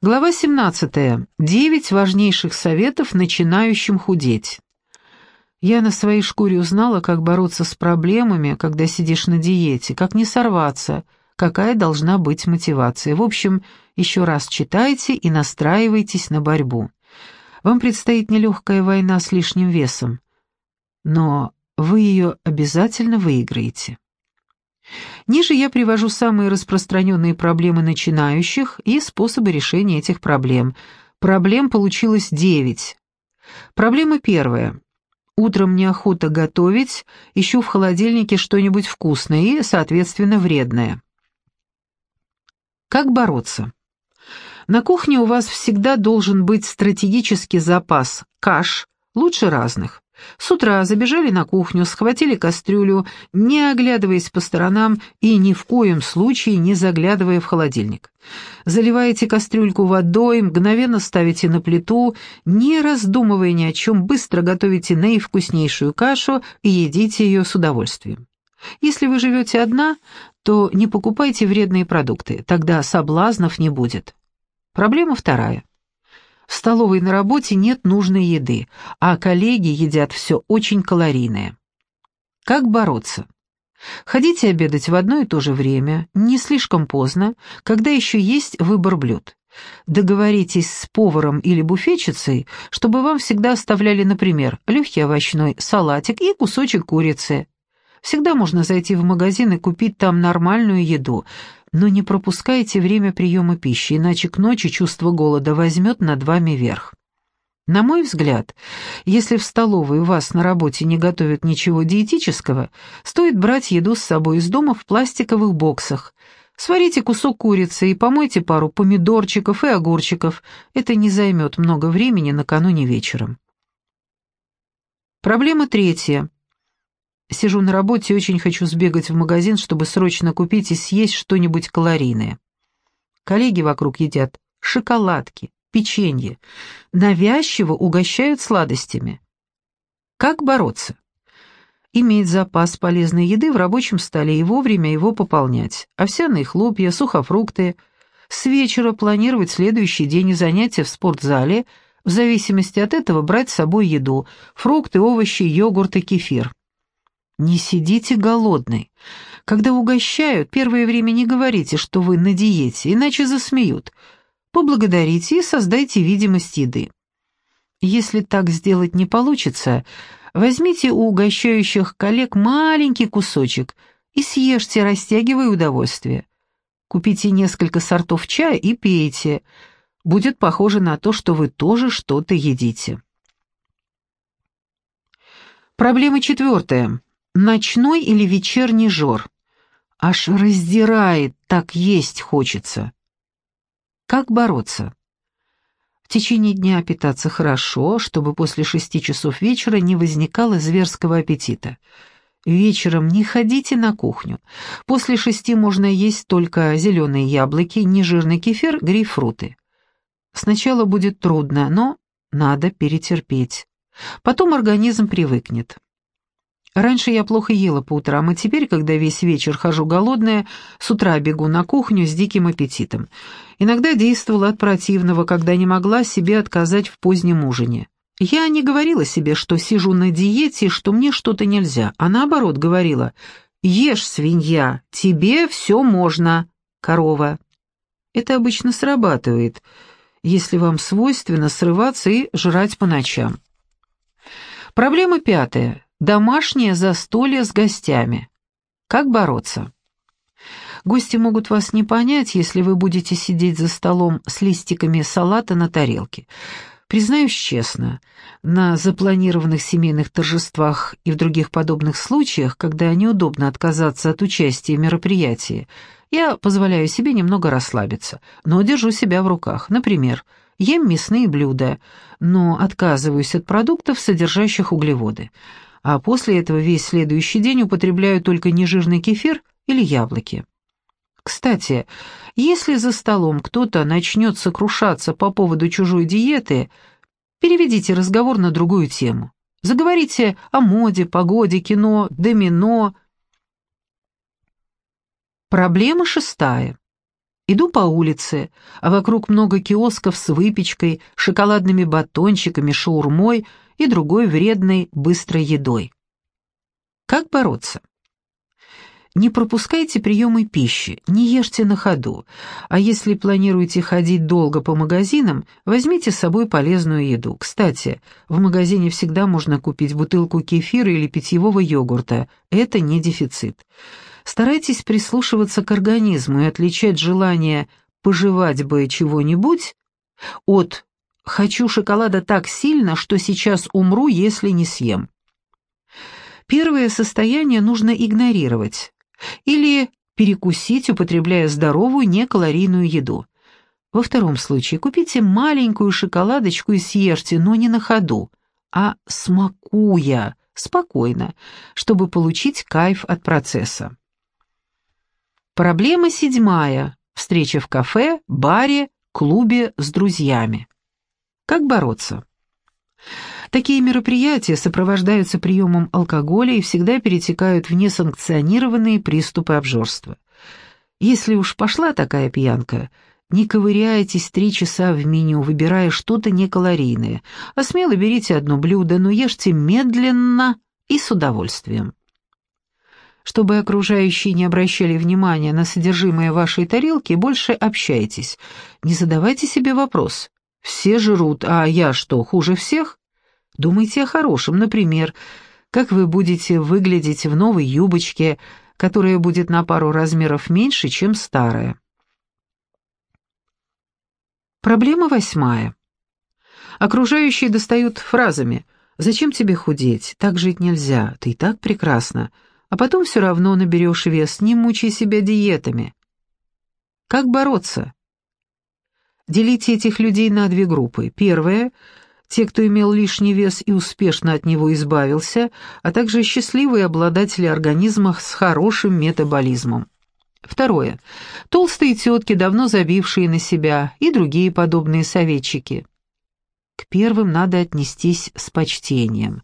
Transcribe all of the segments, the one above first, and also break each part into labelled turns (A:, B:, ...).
A: Глава 17. Девять важнейших советов начинающим худеть. Я на своей шкуре узнала, как бороться с проблемами, когда сидишь на диете, как не сорваться, какая должна быть мотивация. В общем, еще раз читайте и настраивайтесь на борьбу. Вам предстоит нелегкая война с лишним весом, но вы ее обязательно выиграете. Ниже я привожу самые распространенные проблемы начинающих и способы решения этих проблем. Проблем получилось девять. Проблема первая. Утром неохота готовить, ищу в холодильнике что-нибудь вкусное и, соответственно, вредное. Как бороться? На кухне у вас всегда должен быть стратегический запас каш, лучше разных. С утра забежали на кухню, схватили кастрюлю, не оглядываясь по сторонам и ни в коем случае не заглядывая в холодильник. Заливаете кастрюльку водой, мгновенно ставите на плиту, не раздумывая ни о чем, быстро готовите наивкуснейшую кашу и едите ее с удовольствием. Если вы живете одна, то не покупайте вредные продукты, тогда соблазнов не будет. Проблема вторая. В столовой на работе нет нужной еды, а коллеги едят все очень калорийное. Как бороться? Ходите обедать в одно и то же время, не слишком поздно, когда еще есть выбор блюд. Договоритесь с поваром или буфетчицей, чтобы вам всегда оставляли, например, легкий овощной салатик и кусочек курицы. Всегда можно зайти в магазин и купить там нормальную еду, но не пропускайте время приема пищи, иначе к ночи чувство голода возьмет над вами верх. На мой взгляд, если в столовой у вас на работе не готовят ничего диетического, стоит брать еду с собой из дома в пластиковых боксах. Сварите кусок курицы и помойте пару помидорчиков и огурчиков. Это не займет много времени накануне вечером. Проблема третья. Сижу на работе и очень хочу сбегать в магазин, чтобы срочно купить и съесть что-нибудь калорийное. Коллеги вокруг едят шоколадки, печенье, навязчиво угощают сладостями. Как бороться? Иметь запас полезной еды в рабочем столе и вовремя его пополнять. Овсяные хлопья, сухофрукты. С вечера планировать следующий день и занятия в спортзале. В зависимости от этого брать с собой еду. Фрукты, овощи, йогурт и кефир. Не сидите голодной. Когда угощают, первое время не говорите, что вы на диете, иначе засмеют. Поблагодарите и создайте видимость еды. Если так сделать не получится, возьмите у угощающих коллег маленький кусочек и съешьте, растягивая удовольствие. Купите несколько сортов чая и пейте. Будет похоже на то, что вы тоже что-то едите. Проблема четвертая. Ночной или вечерний жор. Аж раздирает, так есть хочется. Как бороться? В течение дня питаться хорошо, чтобы после шести часов вечера не возникало зверского аппетита. Вечером не ходите на кухню. После шести можно есть только зеленые яблоки, нежирный кефир, грейпфруты. Сначала будет трудно, но надо перетерпеть. Потом организм привыкнет. Раньше я плохо ела по утрам, а теперь, когда весь вечер хожу голодная, с утра бегу на кухню с диким аппетитом. Иногда действовала от противного, когда не могла себе отказать в позднем ужине. Я не говорила себе, что сижу на диете что мне что-то нельзя, а наоборот говорила «Ешь, свинья, тебе все можно, корова». Это обычно срабатывает, если вам свойственно срываться и жрать по ночам. Проблема пятая. Домашнее застолье с гостями. Как бороться? Гости могут вас не понять, если вы будете сидеть за столом с листиками салата на тарелке. Признаюсь честно, на запланированных семейных торжествах и в других подобных случаях, когда неудобно отказаться от участия в мероприятии, я позволяю себе немного расслабиться, но держу себя в руках. Например, ем мясные блюда, но отказываюсь от продуктов, содержащих углеводы а после этого весь следующий день употребляю только нежирный кефир или яблоки. Кстати, если за столом кто-то начнет сокрушаться по поводу чужой диеты, переведите разговор на другую тему. Заговорите о моде, погоде, кино, домино. Проблема шестая. Иду по улице, а вокруг много киосков с выпечкой, шоколадными батончиками, шаурмой и другой вредной быстрой едой. Как бороться? Не пропускайте приемы пищи, не ешьте на ходу, а если планируете ходить долго по магазинам, возьмите с собой полезную еду. Кстати, в магазине всегда можно купить бутылку кефира или питьевого йогурта, это не дефицит. Старайтесь прислушиваться к организму и отличать желание пожевать бы чего-нибудь от «хочу шоколада так сильно, что сейчас умру, если не съем». Первое состояние нужно игнорировать или перекусить, употребляя здоровую, некалорийную еду. Во втором случае купите маленькую шоколадочку и съешьте, но не на ходу, а смакуя, спокойно, чтобы получить кайф от процесса. Проблема седьмая. Встреча в кафе, баре, клубе с друзьями. Как бороться? Такие мероприятия сопровождаются приемом алкоголя и всегда перетекают в несанкционированные приступы обжорства. Если уж пошла такая пьянка, не ковыряйтесь три часа в меню, выбирая что-то некалорийное, а смело берите одно блюдо, но ешьте медленно и с удовольствием. Чтобы окружающие не обращали внимания на содержимое вашей тарелки, больше общайтесь. Не задавайте себе вопрос. Все жрут, а я что, хуже всех? Думайте о хорошем, например, как вы будете выглядеть в новой юбочке, которая будет на пару размеров меньше, чем старая. Проблема восьмая. Окружающие достают фразами «Зачем тебе худеть? Так жить нельзя, ты и так прекрасна» а потом все равно наберешь вес, не мучай себя диетами. Как бороться? Делите этих людей на две группы. Первая — те, кто имел лишний вес и успешно от него избавился, а также счастливые обладатели организма с хорошим метаболизмом. Второе. Толстые тетки, давно забившие на себя, и другие подобные советчики. К первым надо отнестись с почтением,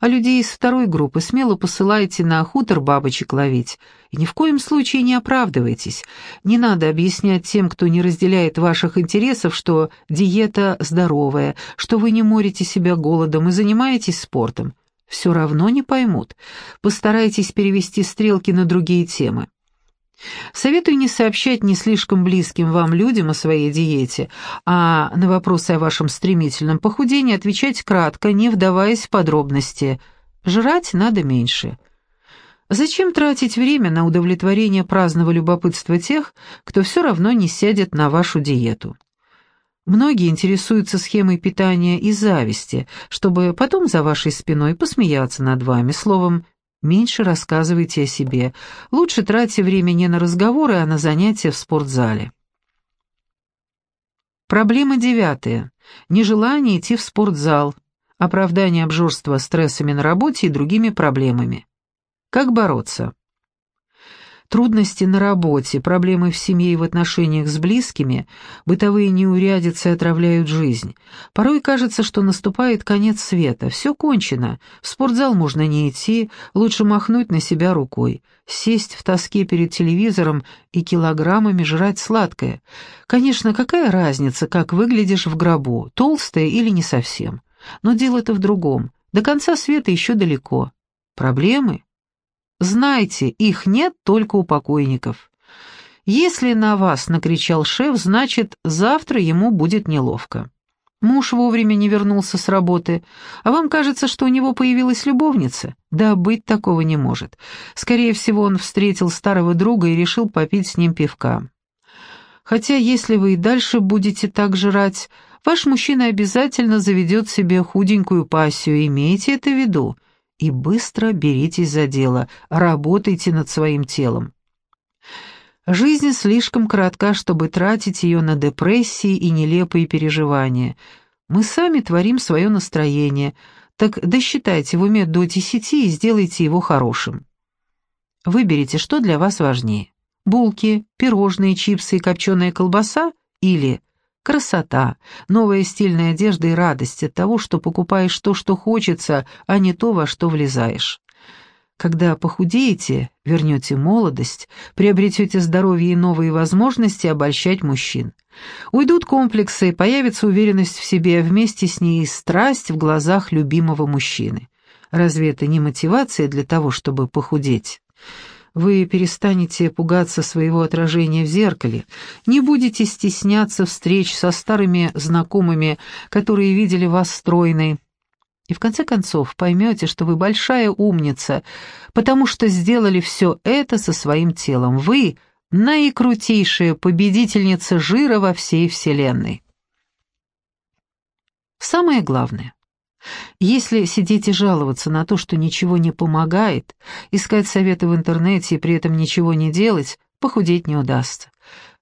A: а людей из второй группы смело посылайте на хутор бабочек ловить. И ни в коем случае не оправдывайтесь. Не надо объяснять тем, кто не разделяет ваших интересов, что диета здоровая, что вы не морите себя голодом и занимаетесь спортом. Все равно не поймут. Постарайтесь перевести стрелки на другие темы. Советую не сообщать не слишком близким вам людям о своей диете, а на вопросы о вашем стремительном похудении отвечать кратко, не вдаваясь в подробности. Жрать надо меньше. Зачем тратить время на удовлетворение праздного любопытства тех, кто все равно не сядет на вашу диету? Многие интересуются схемой питания из зависти, чтобы потом за вашей спиной посмеяться над вами, словом, Меньше рассказывайте о себе. Лучше тратьте время не на разговоры, а на занятия в спортзале. Проблема девятая. Нежелание идти в спортзал. Оправдание обжорства стрессами на работе и другими проблемами. Как бороться? Трудности на работе, проблемы в семье и в отношениях с близкими, бытовые неурядицы отравляют жизнь. Порой кажется, что наступает конец света, все кончено, в спортзал можно не идти, лучше махнуть на себя рукой, сесть в тоске перед телевизором и килограммами жрать сладкое. Конечно, какая разница, как выглядишь в гробу, толстая или не совсем. Но дело-то в другом, до конца света еще далеко. Проблемы? Знайте, их нет только у покойников. Если на вас накричал шеф, значит, завтра ему будет неловко. Муж вовремя не вернулся с работы, а вам кажется, что у него появилась любовница? Да быть такого не может. Скорее всего, он встретил старого друга и решил попить с ним пивка. Хотя, если вы и дальше будете так жрать, ваш мужчина обязательно заведет себе худенькую пассию, имейте это в виду и быстро беритесь за дело, работайте над своим телом. Жизнь слишком коротка, чтобы тратить ее на депрессии и нелепые переживания. Мы сами творим свое настроение, так досчитайте в уме до десяти и сделайте его хорошим. Выберите, что для вас важнее. Булки, пирожные, чипсы и копченая колбаса или Красота, новая стильная одежда и радость от того, что покупаешь то, что хочется, а не то, во что влезаешь. Когда похудеете, вернете молодость, приобретете здоровье и новые возможности обольщать мужчин. Уйдут комплексы, появится уверенность в себе, а вместе с ней страсть в глазах любимого мужчины. Разве это не мотивация для того, чтобы похудеть? Вы перестанете пугаться своего отражения в зеркале, не будете стесняться встреч со старыми знакомыми, которые видели вас стройной, и в конце концов поймете, что вы большая умница, потому что сделали все это со своим телом. Вы — наикрутейшая победительница жира во всей Вселенной. Самое главное. Если сидеть и жаловаться на то, что ничего не помогает, искать советы в интернете и при этом ничего не делать, похудеть не удастся.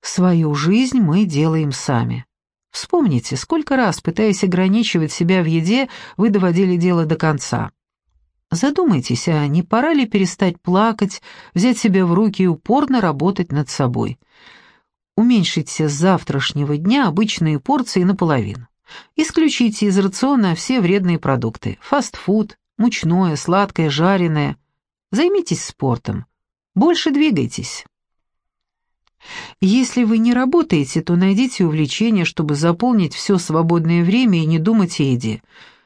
A: Свою жизнь мы делаем сами. Вспомните, сколько раз, пытаясь ограничивать себя в еде, вы доводили дело до конца. Задумайтесь, а не пора ли перестать плакать, взять себя в руки и упорно работать над собой? Уменьшите с завтрашнего дня обычные порции наполовину. Исключите из рациона все вредные продукты. Фастфуд, мучное, сладкое, жареное. Займитесь спортом. Больше двигайтесь. Если вы не работаете, то найдите увлечение, чтобы заполнить все свободное время и не думать о еде.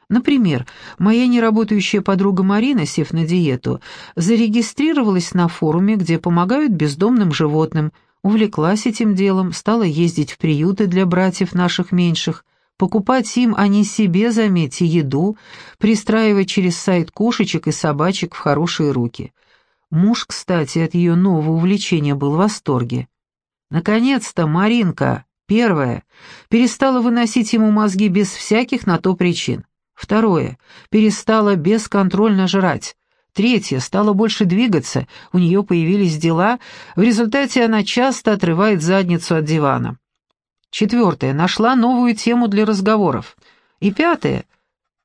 A: Например, моя неработающая подруга Марина, сев на диету, зарегистрировалась на форуме, где помогают бездомным животным, увлеклась этим делом, стала ездить в приюты для братьев наших меньших, покупать им, а не себе, заметьте, еду, пристраивать через сайт кошечек и собачек в хорошие руки. Муж, кстати, от ее нового увлечения был в восторге. Наконец-то Маринка, первое, перестала выносить ему мозги без всяких на то причин. Второе, перестала бесконтрольно жрать. Третье, стала больше двигаться, у нее появились дела, в результате она часто отрывает задницу от дивана. Четвертое, нашла новую тему для разговоров. И пятое,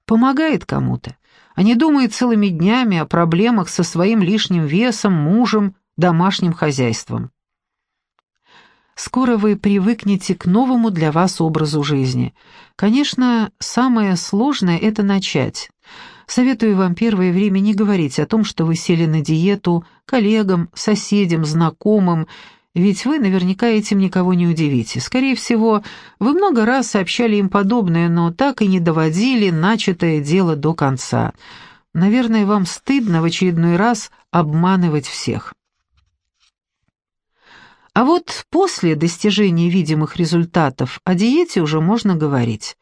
A: помогает кому-то, а не думает целыми днями о проблемах со своим лишним весом, мужем, домашним хозяйством. Скоро вы привыкнете к новому для вас образу жизни. Конечно, самое сложное — это начать. Советую вам первое время не говорить о том, что вы сели на диету, коллегам, соседям, знакомым, ведь вы наверняка этим никого не удивите. Скорее всего, вы много раз сообщали им подобное, но так и не доводили начатое дело до конца. Наверное, вам стыдно в очередной раз обманывать всех. А вот после достижения видимых результатов о диете уже можно говорить.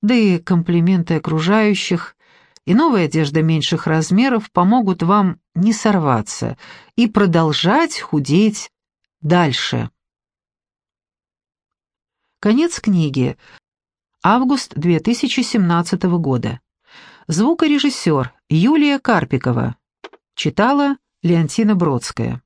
A: Да и комплименты окружающих и новая одежда меньших размеров помогут вам не сорваться и продолжать худеть дальше. Конец книги. Август 2017 года. Звукорежиссер Юлия Карпикова. Читала Леонтина Бродская.